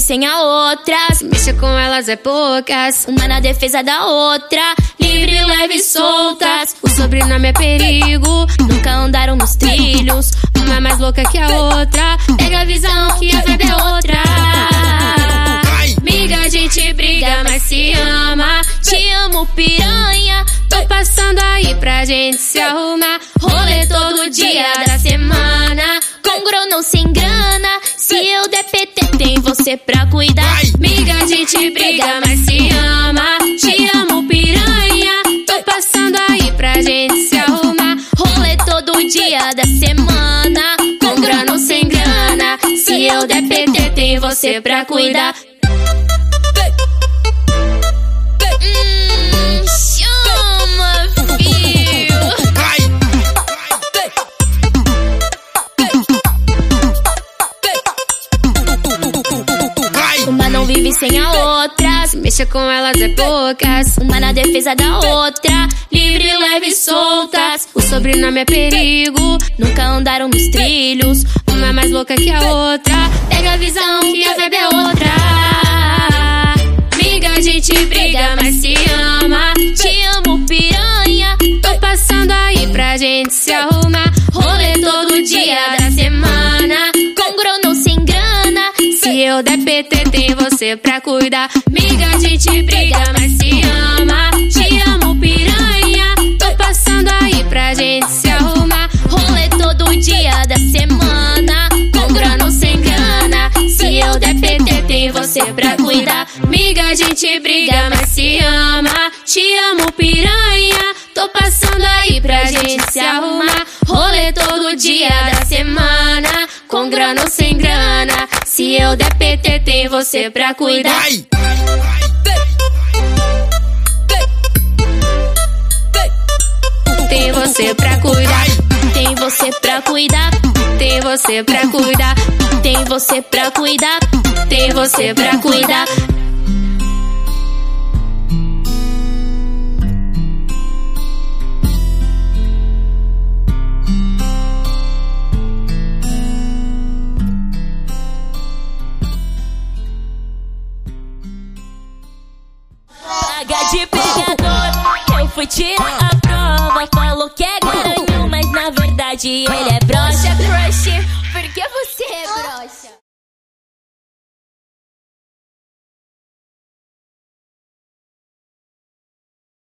sem a outra. Se mexer com elas é poucas. Uma na defesa da outra. Livre, leve e soltas. O sobrenome é perigo. Nunca andaram nos trilhos. Uma é mais louca que a outra. Pega a visão que a vida é outra. Miga, a gente briga, mas se ama. Te amo, piranha. Tô passando aí pra gente se arrumar. Rolê todo dia da semana. Gente briga, mas se ama. Te amo, piranha. Tô passando aí pra gente se arrumar. Rolê todo dia da semana. Com grana ou sem grana. Se eu der PT, tem você pra cuidar. Sem a outra. Se mexer com elas é poucas. Uma na defesa da outra. Livre, leve e soltas. O sobrenome é perigo. Nunca andaram nos trilhos. Uma é mais louca que a outra. Pega a visão que a vibe é outra. Miga, a gente briga, mas se ama. Te amo, piranha. Tô passando aí pra gente se arrumar. Eu der PT, tem você pra cuidar. Miga, a gente briga, mas se ama. Te amo, piranha. Tô passando aí pra gente se arrumar. Rolê todo dia da semana. Com grana ou sem grana. Se eu der PT, tem você pra cuidar. Miga, a gente briga, mas se ama. Te amo, piranha. Tô passando aí pra gente se arrumar. Rolê todo dia da semana. Com grana sem grana. Se eu der PT, tem você pra cuidar. Tem você pra cuidar. Tem você pra cuidar. Tem você pra cuidar. Tem você pra cuidar. Tem você pra cuidar. paga de pegador. Eu fui tirar a prova, falou que é garanhão, mas na verdade ele é broxa, crush. Porque você é broxa.